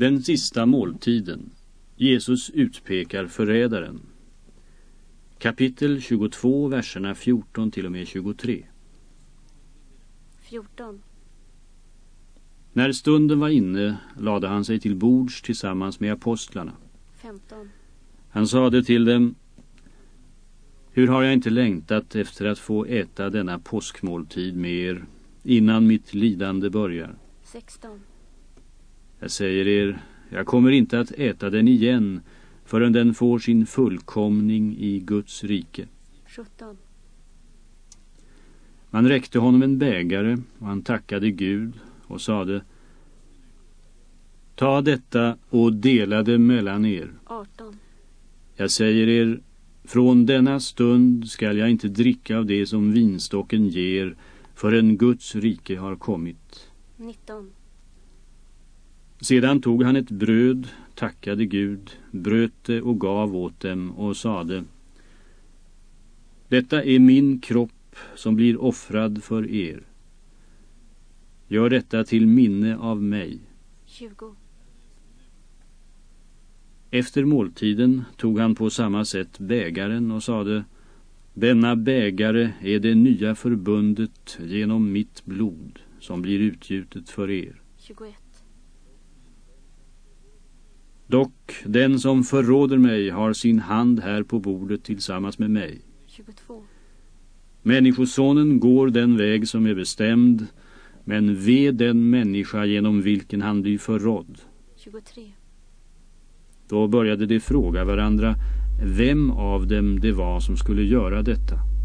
Den sista måltiden. Jesus utpekar förrädaren. Kapitel 22, verserna 14 till och med 23. 14. När stunden var inne lade han sig till bords tillsammans med apostlarna. 15. Han sade till dem Hur har jag inte längtat efter att få äta denna påskmåltid med er innan mitt lidande börjar. 16. Jag säger er, jag kommer inte att äta den igen förrän den får sin fullkomning i Guds rike. 17. Man räckte honom en bägare och han tackade Gud och sade Ta detta och dela det mellan er. 18. Jag säger er, från denna stund skall jag inte dricka av det som vinstocken ger förrän Guds rike har kommit. 19. Sedan tog han ett bröd, tackade Gud, bröt det och gav åt dem och sade Detta är min kropp som blir offrad för er. Gör detta till minne av mig. 20. Efter måltiden tog han på samma sätt bägaren och sade Denna bägare är det nya förbundet genom mitt blod som blir utgjutet för er. 21. Dock, den som förråder mig har sin hand här på bordet tillsammans med mig. 22. Människosonen går den väg som är bestämd, men ve den människa genom vilken han blir förrådd. 23. Då började de fråga varandra vem av dem det var som skulle göra detta.